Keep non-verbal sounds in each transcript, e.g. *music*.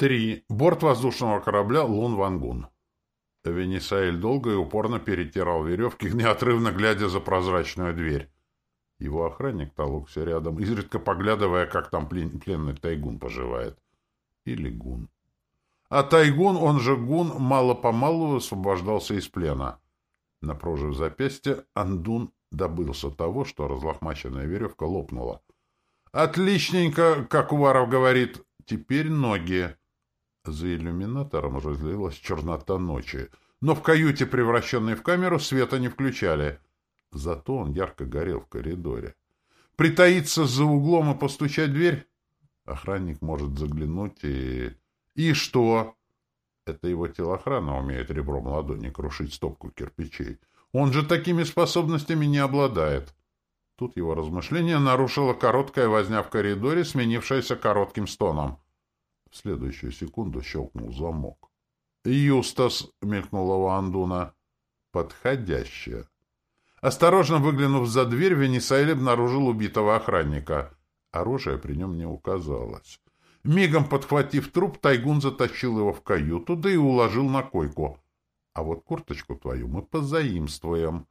Три. Борт воздушного корабля «Лун Вангун». Венесаэль долго и упорно перетирал веревки, *laughs* неотрывно глядя за прозрачную дверь. Его охранник толокся рядом, изредка поглядывая, как там плен, пленный тайгун поживает. Или гун. А тайгун, он же гун, мало-помалу освобождался из плена. Напрожив запястье, Андун добылся того, что разлохмаченная веревка лопнула. «Отличненько, как Уваров говорит. Теперь ноги». За иллюминатором разлилась чернота ночи, но в каюте, превращенной в камеру, света не включали. Зато он ярко горел в коридоре. Притаиться за углом и постучать в дверь? Охранник может заглянуть и... И что? Это его телохрана умеет ребром ладони крушить стопку кирпичей. Он же такими способностями не обладает. Тут его размышление нарушила короткая возня в коридоре, сменившаяся коротким стоном. В следующую секунду щелкнул замок. «Юстас!» — мелькнула у. «Подходящее!» Осторожно выглянув за дверь, Венесаэль обнаружил убитого охранника. Оружие при нем не указалось. Мигом подхватив труп, Тайгун затащил его в каюту, да и уложил на койку. А вот курточку твою мы позаимствуем.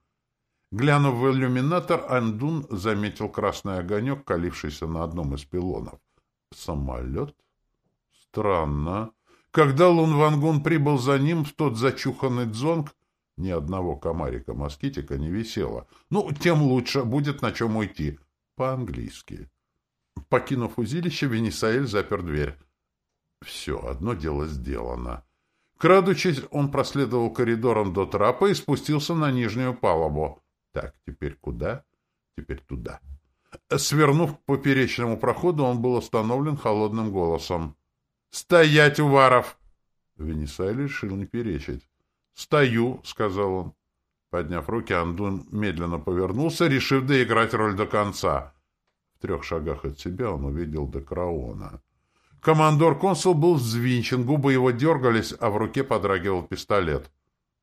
Глянув в иллюминатор, Андун заметил красный огонек, калившийся на одном из пилонов. Самолет? Странно. Когда Лун Вангун прибыл за ним, в тот зачуханный дзонг ни одного комарика-москитика не висело. Ну, тем лучше, будет на чем уйти. По-английски. Покинув узилище, Венесаэль запер дверь. Все, одно дело сделано. Крадучись, он проследовал коридором до трапа и спустился на нижнюю палубу. Так, теперь куда? Теперь туда. Свернув к поперечному проходу, он был остановлен холодным голосом. «Стоять, Уваров!» Венесаэль решил не перечить. «Стою», — сказал он. Подняв руки, Андун медленно повернулся, решив доиграть роль до конца. В трех шагах от себя он увидел Декраона. Командор-консул был взвинчен, губы его дергались, а в руке подрагивал пистолет.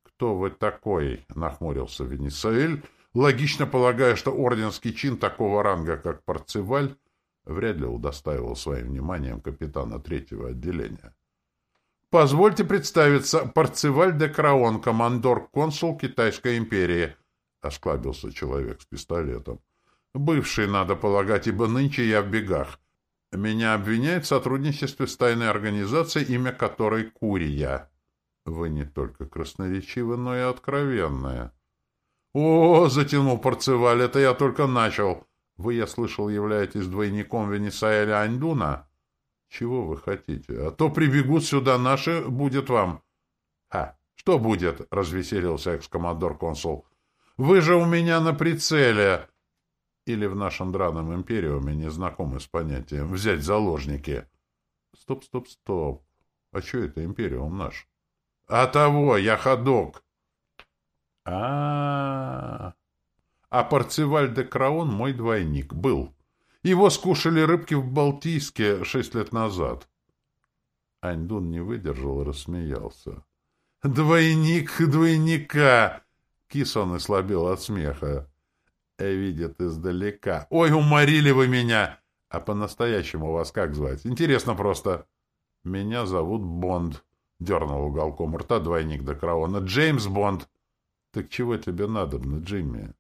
«Кто вы такой?» — нахмурился Венесаэль, логично полагая, что орденский чин такого ранга, как Парцеваль, вряд ли удостаивал своим вниманием капитана третьего отделения. «Позвольте представиться, Парцеваль де Краон, командор-консул Китайской империи», — осклабился человек с пистолетом. «Бывший, надо полагать, ибо нынче я в бегах. Меня обвиняют в сотрудничестве с тайной организацией, имя которой Курия. Вы не только красноречивы, но и откровенная». «О, — затянул Парцеваль, — это я только начал. Вы, я слышал, являетесь двойником Венесаэля Андуна. Чего вы хотите? А то прибегут сюда наши, будет вам. А, что будет? Развеселился экс-командор-консул. Вы же у меня на прицеле. Или в нашем драном империуме не знакомы с понятием «взять заложники». Стоп, стоп, стоп. А что это империум наш? А того, я ходок. А, -а, -а. А Парцеваль де Краон мой двойник был. Его скушали рыбки в Балтийске шесть лет назад. Аньдун не выдержал и рассмеялся. «Двойник двойника!» Кисон слабел от смеха. «Э, «Видит издалека. Ой, уморили вы меня! А по-настоящему вас как звать? Интересно просто». «Меня зовут Бонд», — дернул уголком рта двойник до Краона. «Джеймс Бонд». «Так чего тебе надо, Джимми?»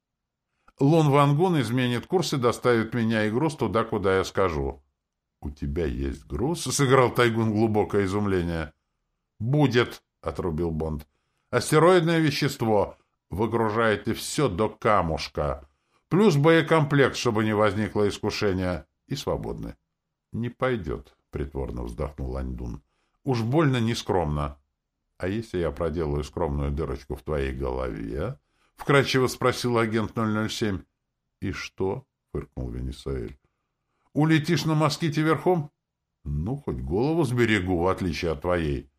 Лун Вангун изменит курс и доставит меня и груз туда, куда я скажу. — У тебя есть груз? — сыграл Тайгун глубокое изумление. — Будет, — отрубил Бонд. — Астероидное вещество. Выгружаете все до камушка. Плюс боекомплект, чтобы не возникло искушения. И свободны. — Не пойдет, — притворно вздохнул Аньдун. — Уж больно нескромно. — А если я проделаю скромную дырочку в твоей голове? — вкратчиво спросил агент 007. — И что? — фыркнул Венесаэль. — Улетишь на моските верхом? — Ну, хоть голову сберегу, в отличие от твоей.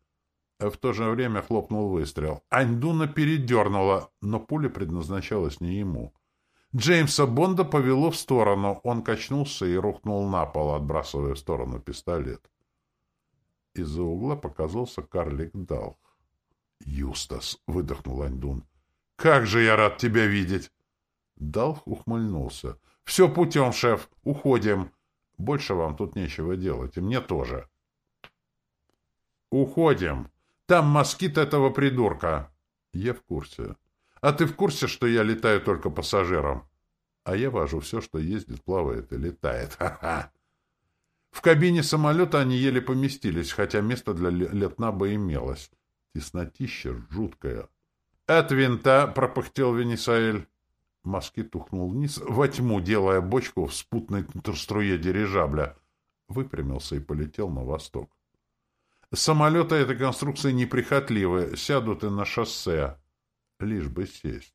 В то же время хлопнул выстрел. Аньдуна передернула, но пуля предназначалась не ему. Джеймса Бонда повело в сторону. Он качнулся и рухнул на пол, отбрасывая в сторону пистолет. Из-за угла показался карлик Далх. «Юстас!» — выдохнул Аньдун. Как же я рад тебя видеть! Далх ухмыльнулся. — Все путем, шеф. Уходим. Больше вам тут нечего делать, и мне тоже. Уходим. Там москит этого придурка. Я в курсе. А ты в курсе, что я летаю только пассажиром? А я вожу все, что ездит, плавает и летает. Ха-ха. В кабине самолета они еле поместились, хотя место для летнаба имелось. Теснотища жуткая. «От винта!» — пропыхтел Венесаэль. Москит ухнул вниз, во тьму, делая бочку в спутной струе дирижабля. Выпрямился и полетел на восток. Самолеты этой конструкции неприхотливы, сядут и на шоссе. Лишь бы сесть.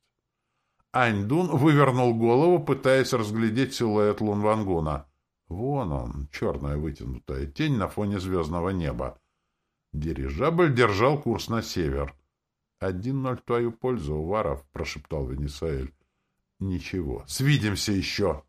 Аньдун вывернул голову, пытаясь разглядеть силуэт Лунвангуна. Вон он, черная вытянутая тень на фоне звездного неба. Дирижабль держал курс на север. «Один ноль в твою пользу, Уваров», — прошептал Венесаэль. «Ничего, свидимся еще!»